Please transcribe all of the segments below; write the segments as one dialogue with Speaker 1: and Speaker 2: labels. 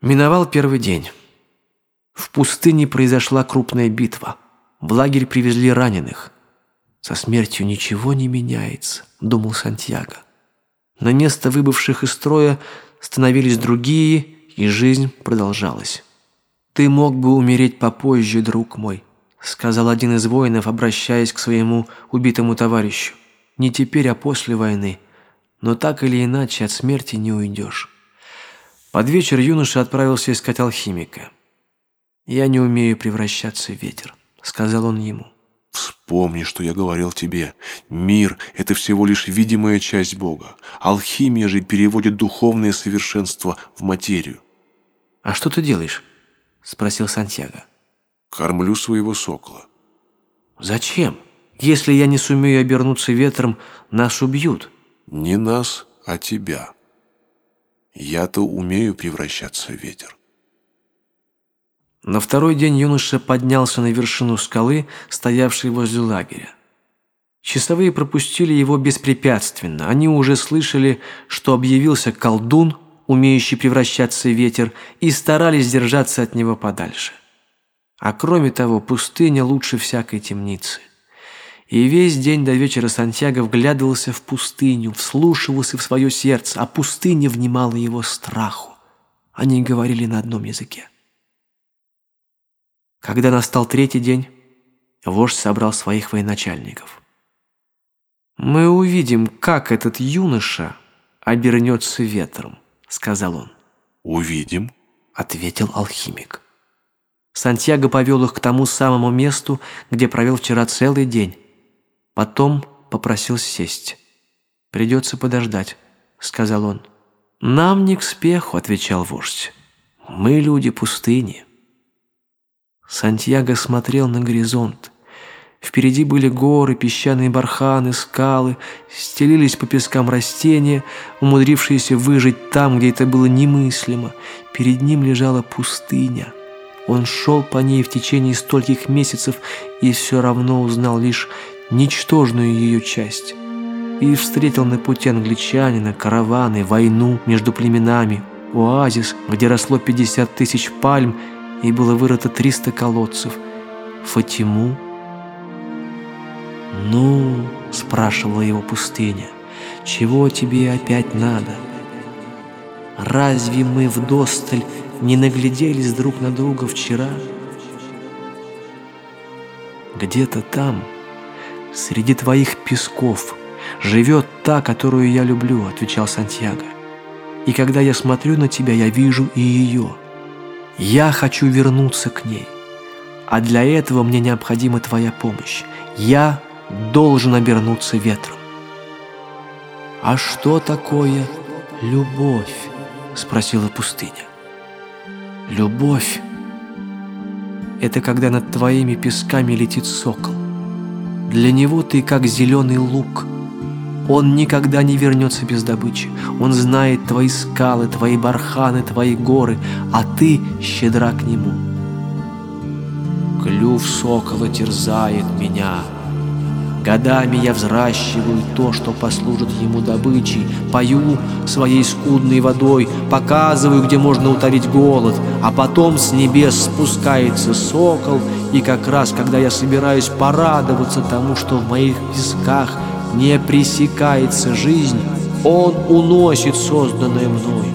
Speaker 1: Миновал первый день. В пустыне произошла крупная битва. В лагерь привезли раненых. Со смертью ничего не меняется, думал Сантьяго. На место выбывших из строя становились другие, и жизнь продолжалась. «Ты мог бы умереть попозже, друг мой», сказал один из воинов, обращаясь к своему убитому товарищу. «Не теперь, а после войны. Но так или иначе от смерти не уйдешь». Под вечер юноша отправился искать алхимика. «Я не умею превращаться в ветер», — сказал он ему.
Speaker 2: «Вспомни, что я говорил тебе. Мир — это всего лишь видимая часть Бога. Алхимия же переводит духовное совершенство в материю».
Speaker 1: «А что ты делаешь?» — спросил Сантьяго.
Speaker 2: «Кормлю своего сокола».
Speaker 1: «Зачем? Если я не сумею обернуться ветром, нас убьют».
Speaker 2: «Не нас, а тебя». Я-то умею превращаться в ветер.
Speaker 1: На второй день юноша поднялся на вершину скалы, стоявшей возле лагеря. Часовые пропустили его беспрепятственно. Они уже слышали, что объявился колдун, умеющий превращаться в ветер, и старались держаться от него подальше. А кроме того, пустыня лучше всякой темницы. И весь день до вечера Сантьяго вглядывался в пустыню, вслушивался в свое сердце, а пустыня внимала его страху. Они говорили на одном языке. Когда настал третий день, вождь собрал своих военачальников. «Мы увидим, как этот юноша обернется ветром», — сказал он.
Speaker 2: «Увидим», —
Speaker 1: ответил алхимик. Сантьяго повел их к тому самому месту, где провел вчера целый день. Потом попросил сесть. «Придется подождать», — сказал он. «Нам не к спеху», — отвечал вождь. «Мы люди пустыни». Сантьяго смотрел на горизонт. Впереди были горы, песчаные барханы, скалы, стелились по пескам растения, умудрившиеся выжить там, где это было немыслимо. Перед ним лежала пустыня. Он шел по ней в течение стольких месяцев и все равно узнал лишь ничтожную ее часть. И встретил на пути англичанина, караваны, войну между племенами, оазис, где росло 50 тысяч пальм и было вырыто 300 колодцев, Фатиму. «Ну?» – спрашивала его пустыня. «Чего тебе опять надо? Разве мы вдосталь не нагляделись друг на друга вчера?» Где-то там – «Среди твоих песков живет та, которую я люблю», — отвечал Сантьяго. «И когда я смотрю на тебя, я вижу и ее. Я хочу вернуться к ней, а для этого мне необходима твоя помощь. Я должен обернуться ветром». «А что такое любовь?» — спросила пустыня. «Любовь — это когда над твоими песками летит сокол. Для него ты как зеленый лук. Он никогда не вернется без добычи. Он знает твои скалы, твои барханы, твои горы, а ты щедра к нему. Клюв сокола терзает меня. Годами я взращиваю то, что послужит ему добычей, пою своей скудной водой, показываю, где можно утолить голод, а потом с небес спускается сокол — и как раз, когда я собираюсь порадоваться тому, что в моих песках не пресекается жизнь, он уносит созданное мною.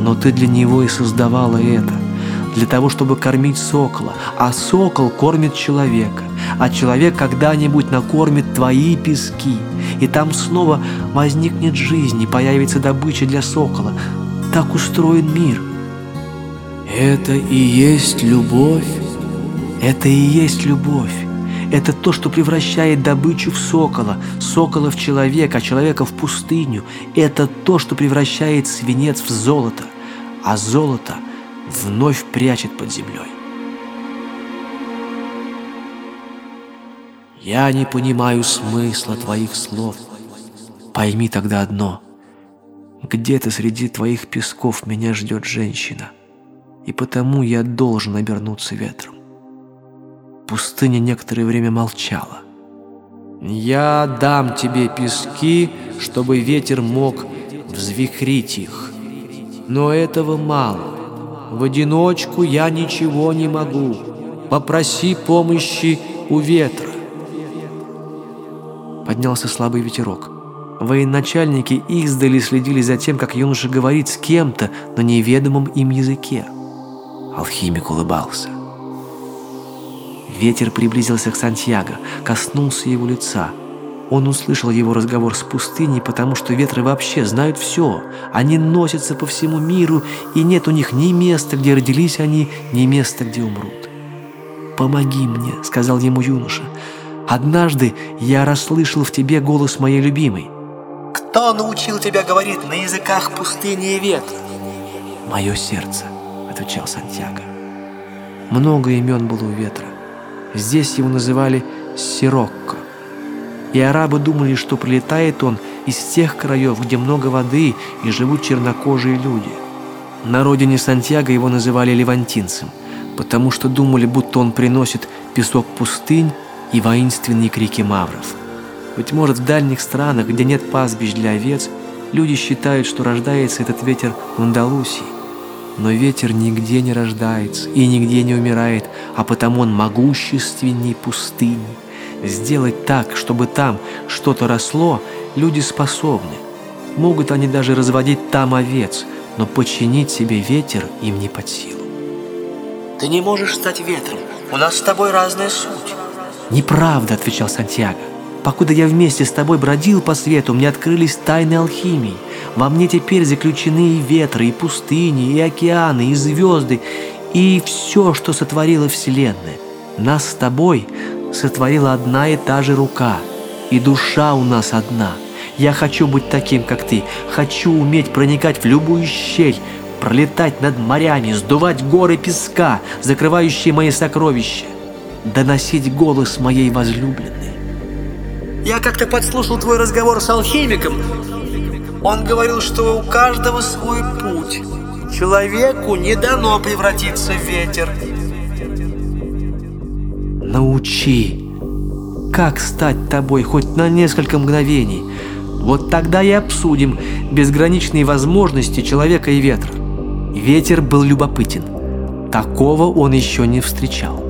Speaker 1: Но ты для него и создавала это, для того, чтобы кормить сокола, а сокол кормит человека, а человек когда-нибудь накормит твои пески, и там снова возникнет жизнь и появится добыча для сокола. Так устроен мир – это и есть любовь. Это и есть любовь. Это то, что превращает добычу в сокола, сокола в человека, а человека в пустыню. Это то, что превращает свинец в золото, а золото вновь прячет под землей. Я не понимаю смысла твоих слов. Пойми тогда одно. Где-то среди твоих песков меня ждет женщина — и потому я должен обернуться ветром. Пустыня некоторое время молчала. «Я дам тебе пески, чтобы ветер мог взвихрить их. Но этого мало. В одиночку я ничего не могу. Попроси помощи у ветра. Поднялся слабый ветерок. Военачальники издали следили за тем, как юноша говорит с кем-то на неведомом им языке. Алхимик улыбался. Ветер приблизился к Сантьяго, коснулся его лица. Он услышал его разговор с пустыней, потому что ветры вообще знают все. Они носятся по всему миру, и нет у них ни места, где родились они, ни места, где умрут. «Помоги мне», — сказал ему юноша. «Однажды я расслышал в тебе голос моей любимой.
Speaker 3: Кто научил тебя говорить на языках пустыни и ветра?
Speaker 1: «Мое сердце», — отвечал Сантьяго. Много имен было у ветра. Здесь его называли Сирокко. И арабы думали, что прилетает он из тех краев, где много воды и живут чернокожие люди. На родине Сантьяго его называли левантинцем, потому что думали, будто он приносит песок пустынь и воинственные крики мавров. Быть может, в дальних странах, где нет пастбищ для овец, люди считают, что рождается этот ветер в Андалусии. Но ветер нигде не рождается и нигде не умирает, а потому он могущественней пустыни. Сделать так, чтобы там что-то росло, люди способны. Могут они даже разводить там овец, но починить себе ветер им не под силу.
Speaker 3: Ты не можешь стать ветром. У нас с тобой разная суть.
Speaker 1: «Неправда», — отвечал Сантьяго. Покуда я вместе с тобой бродил по свету, мне открылись тайны алхимии. Во мне теперь заключены и ветры, и пустыни, и океаны, и звезды, и все, что сотворила Вселенная. Нас с тобой сотворила одна и та же рука, и душа у нас одна. Я хочу быть таким, как ты, хочу уметь проникать в любую щель, пролетать над морями, сдувать горы песка, закрывающие мои сокровища, доносить голос моей возлюбленной.
Speaker 3: Я как-то подслушал твой разговор с алхимиком. Он говорил, что у каждого свой путь. Человеку не дано превратиться в ветер.
Speaker 1: Научи, как стать тобой хоть на несколько мгновений. Вот тогда и обсудим безграничные возможности человека и ветра. Ветер был любопытен. Такого он еще не встречал.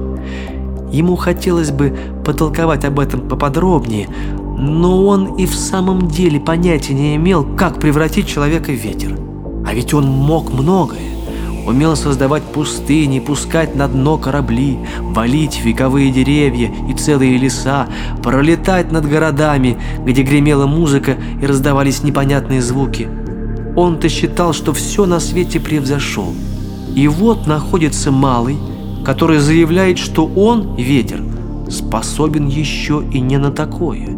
Speaker 1: Ему хотелось бы потолковать об этом поподробнее, но он и в самом деле понятия не имел, как превратить человека в ветер. А ведь он мог многое. Умел создавать пустыни, пускать на дно корабли, валить вековые деревья и целые леса, пролетать над городами, где гремела музыка и раздавались непонятные звуки. Он-то считал, что все на свете превзошел. И вот находится малый, который заявляет, что он, ветер, способен еще и не на такое.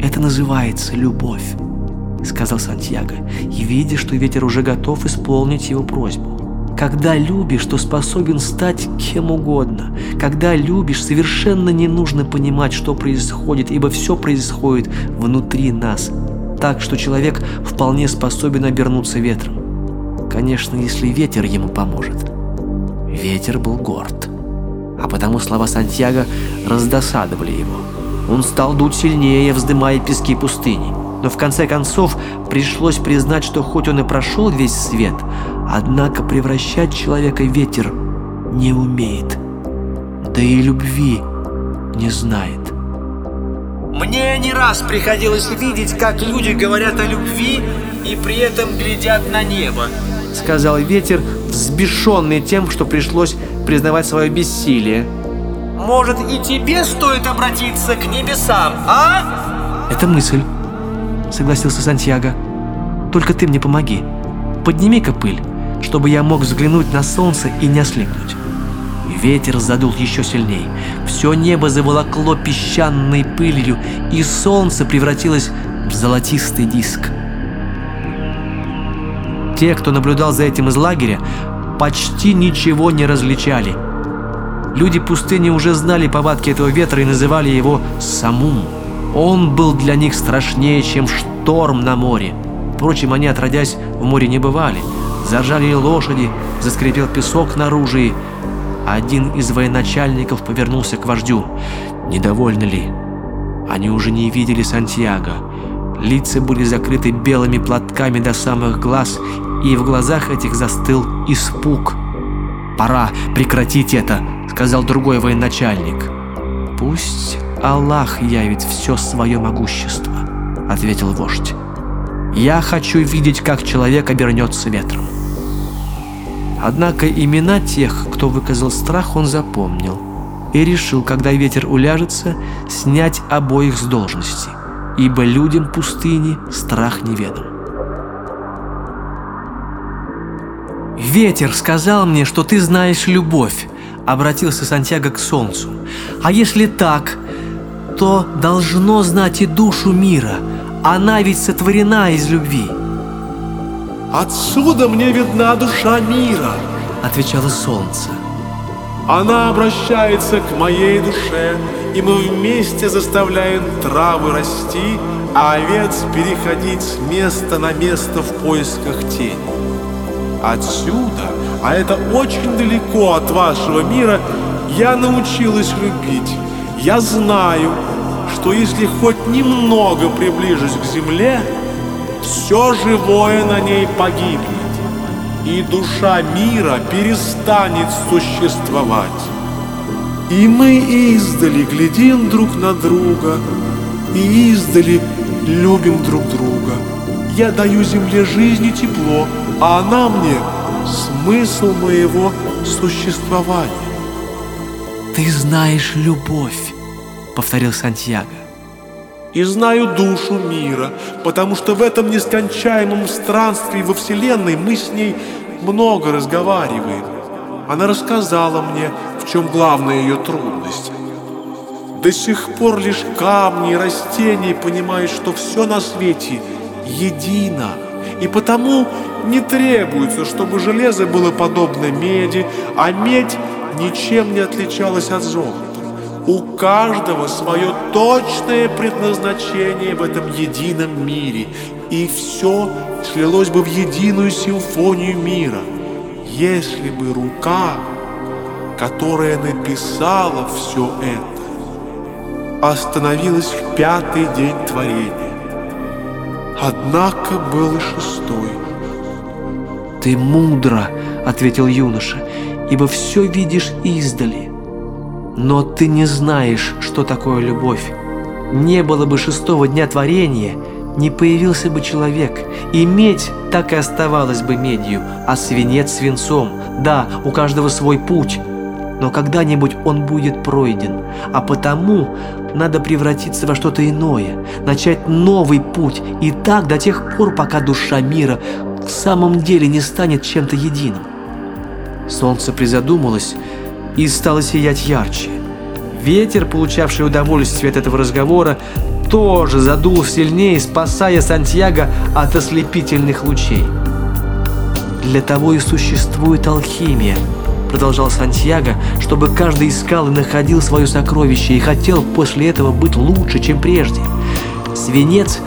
Speaker 1: «Это называется любовь», — сказал Сантьяго, и видя, что ветер уже готов исполнить его просьбу. Когда любишь, то способен стать кем угодно. Когда любишь, совершенно не нужно понимать, что происходит, ибо все происходит внутри нас. Так что человек вполне способен обернуться ветром. Конечно, если ветер ему поможет. Ветер был горд, а потому слова Сантьяго раздосадовали его. Он стал дуть сильнее, вздымая пески пустыни. Но в конце концов пришлось признать, что хоть он и прошел весь свет, однако превращать человека ветер не умеет. Да и любви не знает.
Speaker 3: Мне не раз приходилось видеть, как люди говорят о любви и при этом глядят на небо.
Speaker 1: Сказал ветер, взбешенный тем, что пришлось признавать свое бессилие.
Speaker 3: Может, и тебе стоит обратиться к небесам, а?
Speaker 1: Это мысль, согласился Сантьяго. Только ты мне помоги. Подними-ка пыль, чтобы я мог взглянуть на солнце и не ослепнуть. Ветер задул еще сильней. Все небо заволокло песчаной пылью, и солнце превратилось в золотистый диск. Те, кто наблюдал за этим из лагеря, почти ничего не различали. Люди пустыни уже знали повадки этого ветра и называли его Самум. Он был для них страшнее, чем шторм на море. Впрочем, они, отродясь, в море не бывали. Заржали лошади, заскрипел песок наружу, и один из военачальников повернулся к вождю. Недовольны ли? Они уже не видели Сантьяго. Лица были закрыты белыми платками до самых глаз, и в глазах этих застыл испуг. «Пора прекратить это», — сказал другой военачальник. «Пусть Аллах явит все свое могущество», — ответил вождь. «Я хочу видеть, как человек обернется ветром». Однако имена тех, кто выказал страх, он запомнил и решил, когда ветер уляжется, снять обоих с должности, ибо людям пустыни страх неведом. «Ветер сказал мне, что ты знаешь любовь», — обратился Сантьяго к солнцу. «А если так, то должно знать и душу мира. Она ведь сотворена из любви».
Speaker 2: «Отсюда мне видна душа мира», —
Speaker 1: отвечало солнце.
Speaker 2: Она обращается к моей душе, и мы вместе заставляем травы расти, а овец переходить с места на место в поисках тени. Отсюда, а это очень далеко от вашего мира, я научилась любить. Я знаю, что если хоть немного приближусь к земле, все живое на ней погибнет, и душа мира перестанет существовать. И мы издали глядим друг на друга, и издали любим друг друга. Я даю земле жизнь и тепло, а она мне смысл моего существования.
Speaker 1: «Ты знаешь любовь», — повторил Сантьяго.
Speaker 2: «И знаю душу мира, потому что в этом нескончаемом странстве во Вселенной мы с ней много разговариваем. Она рассказала мне, в чем главная ее трудность. До сих пор лишь камни и растения понимают, что все на свете едино, и потому не требуется, чтобы железо было подобно меди, а медь ничем не отличалась от золота. У каждого свое точное предназначение в этом едином мире, и все слилось бы в единую симфонию мира, если бы рука, которая написала все это, остановилась в пятый день творения. Однако был и шестой.
Speaker 1: «Ты мудро», — ответил юноша, — «ибо все видишь издали. Но ты не знаешь, что такое любовь. Не было бы шестого дня творения, не появился бы человек, и медь так и оставалась бы медью, а свинец свинцом. Да, у каждого свой путь, но когда-нибудь он будет пройден, а потому надо превратиться во что-то иное, начать новый путь, и так до тех пор, пока душа мира в самом деле не станет чем-то единым. Солнце призадумалось и стало сиять ярче. Ветер, получавший удовольствие от этого разговора, тоже задул сильнее, спасая Сантьяго от ослепительных лучей. Для того и существует алхимия, продолжал Сантьяго, чтобы каждый искал и находил свое сокровище и хотел после этого быть лучше, чем прежде. Свинец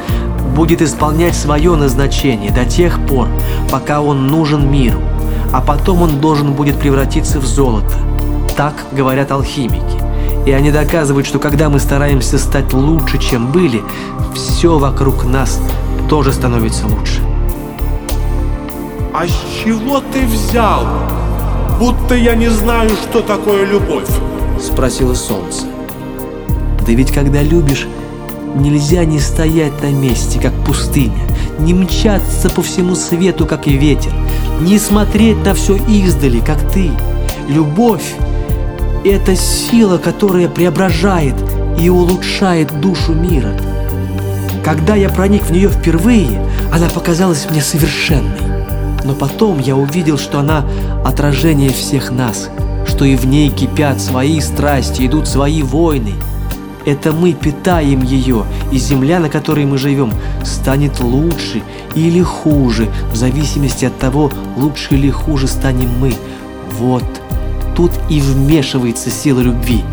Speaker 1: будет исполнять свое назначение до тех пор, пока он нужен миру, а потом он должен будет превратиться в золото. Так говорят алхимики. И они доказывают, что когда мы стараемся стать лучше, чем были, все вокруг нас тоже становится лучше.
Speaker 2: А с чего ты взял? Будто я не знаю, что такое любовь.
Speaker 1: Спросило солнце. Да ведь когда любишь, нельзя не стоять на месте, как пустыня, не мчаться по всему свету, как и ветер, не смотреть на все издали, как ты. Любовь это сила, которая преображает и улучшает душу мира. Когда я проник в нее впервые, она показалась мне совершенной. Но потом я увидел, что она отражение всех нас, что и в ней кипят свои страсти, идут свои войны. Это мы питаем ее, и земля, на которой мы живем, станет лучше или хуже, в зависимости от того, лучше или хуже станем мы. Вот тут и вмешивается сила любви,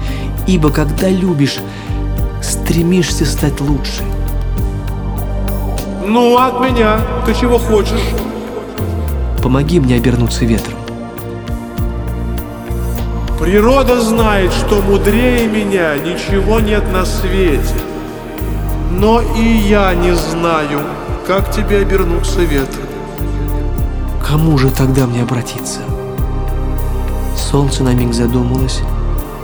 Speaker 1: ибо когда любишь, стремишься стать лучше.
Speaker 2: Ну, от меня ты чего хочешь?
Speaker 1: Помоги мне обернуться ветром.
Speaker 2: Природа знает, что мудрее меня ничего нет на свете. Но и я не знаю, как тебе обернуться ветром.
Speaker 1: кому же тогда мне обратиться? Солнце на миг задумалось.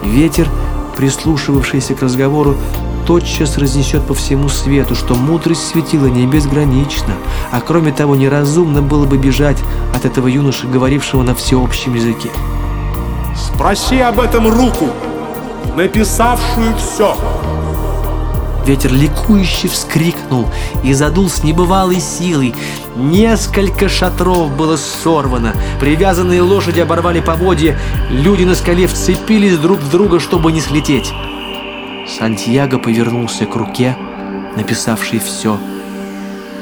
Speaker 1: Ветер, прислушивавшийся к разговору, тотчас разнесет по всему свету, что мудрость светила не безгранична, а кроме того неразумно было бы бежать от этого юноши, говорившего на всеобщем языке.
Speaker 2: Спроси об этом руку, написавшую все.
Speaker 1: Ветер ликующе вскрикнул и задул с небывалой силой. Несколько шатров было сорвано, привязанные лошади оборвали поводья, люди на скале вцепились друг в друга, чтобы не слететь. Сантьяго повернулся к руке, написавшей все,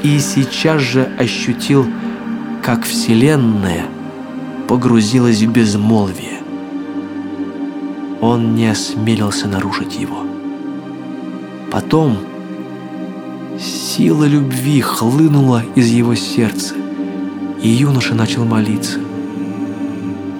Speaker 1: и сейчас же ощутил, как Вселенная погрузилась в безмолвие. Он не осмелился нарушить его. Потом сила любви хлынула из его сердца, и юноша начал молиться.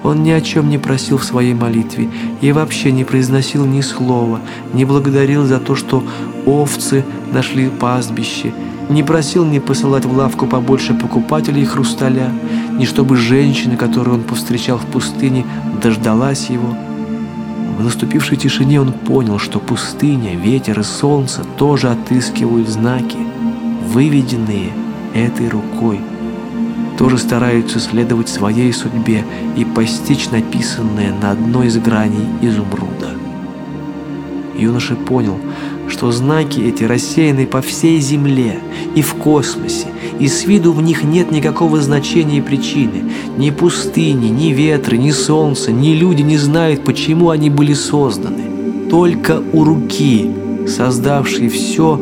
Speaker 1: Он ни о чем не просил в своей молитве и вообще не произносил ни слова, не благодарил за то, что овцы нашли пастбище, не просил не посылать в лавку побольше покупателей хрусталя, ни чтобы женщина, которую он повстречал в пустыне, дождалась его. Наступившей тишине он понял, что пустыня, ветер и солнце тоже отыскивают знаки, выведенные этой рукой – тоже стараются следовать своей судьбе и постичь написанное на одной из граней изумруда. Юноша понял, что знаки эти рассеяны по всей Земле и в космосе, и с виду в них нет никакого значения и причины. Ни пустыни, ни ветры, ни солнца, ни люди не знают, почему они были созданы. Только у руки, создавшей все,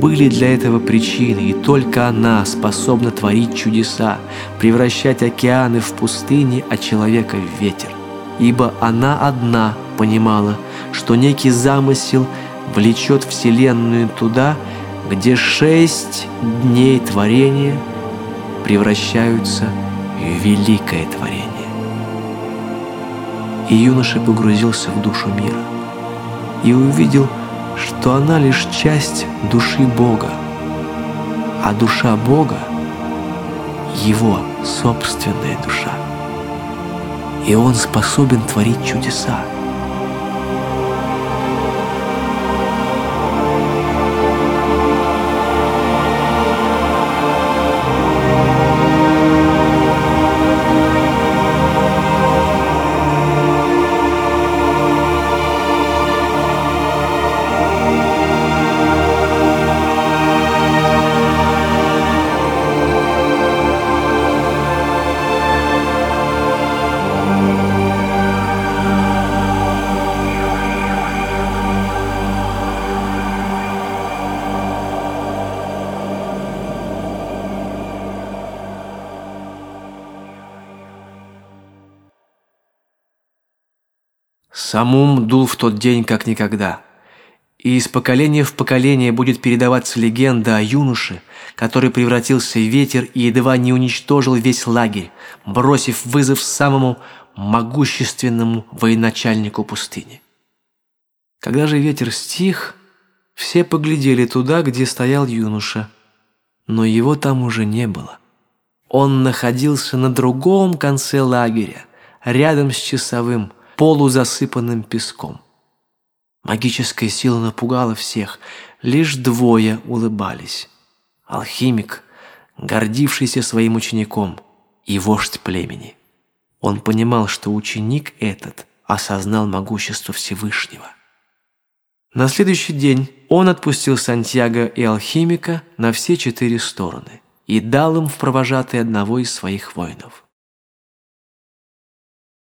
Speaker 1: были для этого причины, и только она способна творить чудеса, превращать океаны в пустыни, а человека в ветер. Ибо она одна понимала, что некий замысел влечет Вселенную туда, где шесть дней творения превращаются в великое творение. И юноша погрузился в душу мира и увидел, что она лишь часть души Бога, а душа Бога — его собственная душа. И он способен творить чудеса. Самум дул в тот день как никогда. И из поколения в поколение будет передаваться легенда о юноше, который превратился в ветер и едва не уничтожил весь лагерь, бросив вызов самому могущественному военачальнику пустыни. Когда же ветер стих, все поглядели туда, где стоял юноша, но его там уже не было. Он находился на другом конце лагеря, рядом с часовым, полузасыпанным песком. Магическая сила напугала всех, лишь двое улыбались. Алхимик, гордившийся своим учеником, и вождь племени. Он понимал, что ученик этот осознал могущество Всевышнего. На следующий день он отпустил Сантьяго и алхимика на все четыре стороны и дал им в провожатые одного из своих воинов.